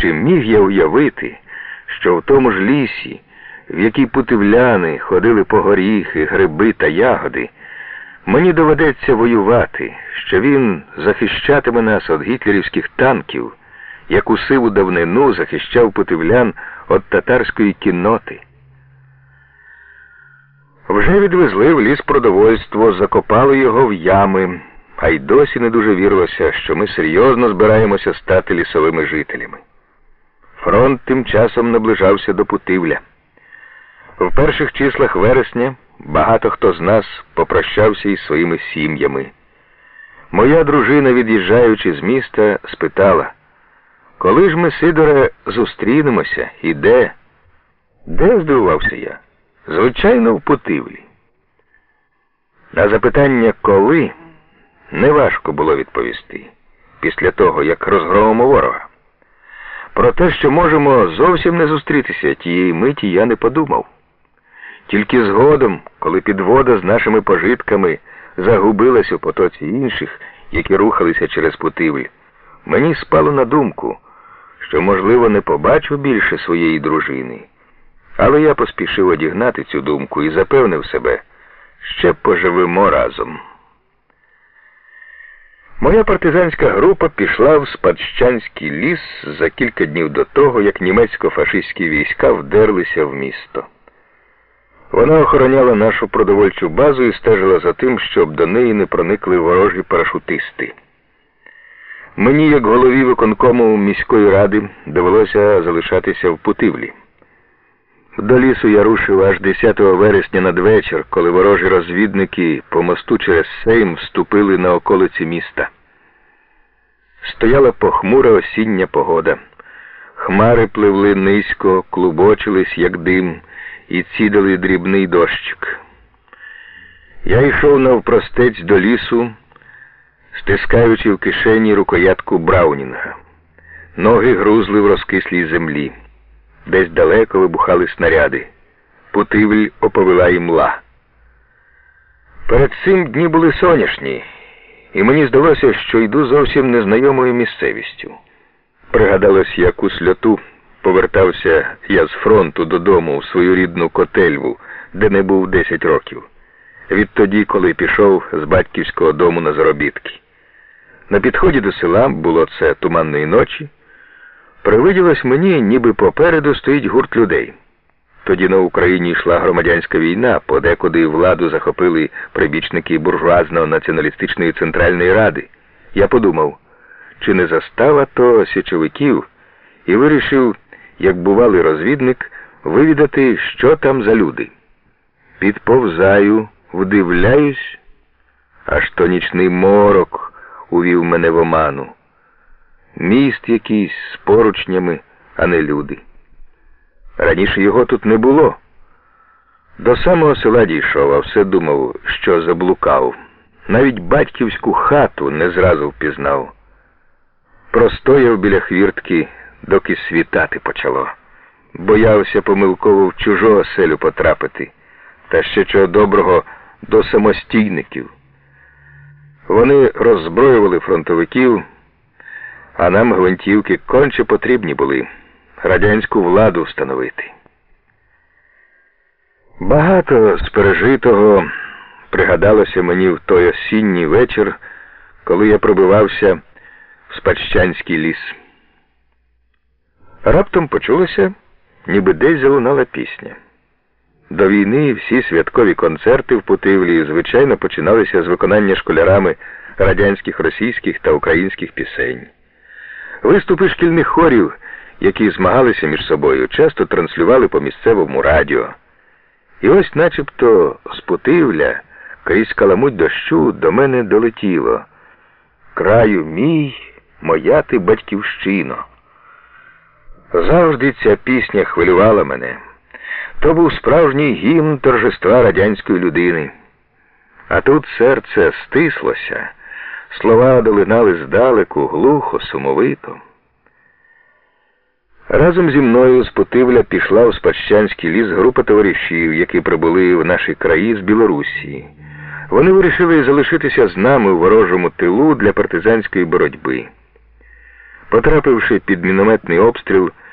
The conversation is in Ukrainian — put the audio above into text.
Чи міг я уявити, що в тому ж лісі, в якій путивляни ходили по горіхи, гриби та ягоди, мені доведеться воювати, що він захищатиме нас від гітлерівських танків, як у сиву давнину захищав путивлян від татарської кінноти. Вже відвезли в ліс продовольство, закопали його в ями, а й досі не дуже вірилося, що ми серйозно збираємося стати лісовими жителями. Фронт тим часом наближався до Путивля. В перших числах вересня багато хто з нас попрощався із своїми сім'ями. Моя дружина, від'їжджаючи з міста, спитала, коли ж ми, Сидоре, зустрінемося і де? Де здивувався я? Звичайно, в Путивлі. На запитання коли неважко було відповісти після того, як розгромимо ворога. Про те, що можемо зовсім не зустрітися тієї миті, я не подумав. Тільки згодом, коли підвода з нашими пожитками загубилась у потоці інших, які рухалися через Путивль, мені спало на думку, що, можливо, не побачу більше своєї дружини. Але я поспішив одігнати цю думку і запевнив себе, ще поживемо разом. Моя партизанська група пішла в Спадщанський ліс за кілька днів до того, як німецько-фашистські війська вдерлися в місто. Вона охороняла нашу продовольчу базу і стежила за тим, щоб до неї не проникли ворожі парашутисти. Мені, як голові виконкому міської ради, довелося залишатися в Путивлі. До лісу я рушив аж 10 вересня надвечір, коли ворожі розвідники по мосту через Сейм вступили на околиці міста. Стояла похмура осіння погода. Хмари пливли низько, клубочились, як дим, і цідали дрібний дощик. Я йшов навпростець до лісу, стискаючи в кишені рукоятку Браунінга. Ноги грузли в розкислій землі. Десь далеко вибухали снаряди. Путивль оповила і мла. Перед цим дні були сонячні, і мені здалося, що йду зовсім незнайомою місцевістю. Пригадалось, як у сльоту повертався я з фронту додому в свою рідну котельву, де не був 10 років. Відтоді, коли пішов з батьківського дому на заробітки. На підході до села було це туманної ночі. Привиділось мені, ніби попереду стоїть гурт людей. Тоді на Україні йшла громадянська війна, подекуди владу захопили прибічники буржуазно-націоналістичної центральної ради. Я подумав, чи не застава то січовиків, і вирішив, як бувалий розвідник, вивідати, що там за люди. Підповзаю, вдивляюсь, аж то нічний морок увів мене в оману. Міст якийсь з поручнями, а не люди. Раніше його тут не було. До самого села дійшов, а все думав, що заблукав. Навіть батьківську хату не зразу впізнав. Простояв біля хвіртки, доки світати почало. Боявся помилково в чужу оселю потрапити, та ще чого доброго до самостійників. Вони роззброювали фронтовиків а нам гвинтівки конче потрібні були радянську владу встановити. Багато з пережитого пригадалося мені в той осінній вечір, коли я пробивався в Спадщанський ліс. Раптом почулося, ніби десь залунала пісня. До війни всі святкові концерти в Путивлі, звичайно, починалися з виконання школярами радянських, російських та українських пісень. Виступи шкільних хорів, які змагалися між собою, часто транслювали по місцевому радіо. І ось начебто з Путивля, крізь каламуть дощу, до мене долетіло. Краю мій, моя ти батьківщино. Завжди ця пісня хвилювала мене. То був справжній гімн торжества радянської людини. А тут серце стислося. Слова долинали здалеку, глухо, сумовито. Разом зі мною з Путивля пішла у Спадщанський ліс група товаришів, які прибули в наші краї з Білорусі. Вони вирішили залишитися з нами у ворожому тилу для партизанської боротьби. Потрапивши під мінометний обстріл,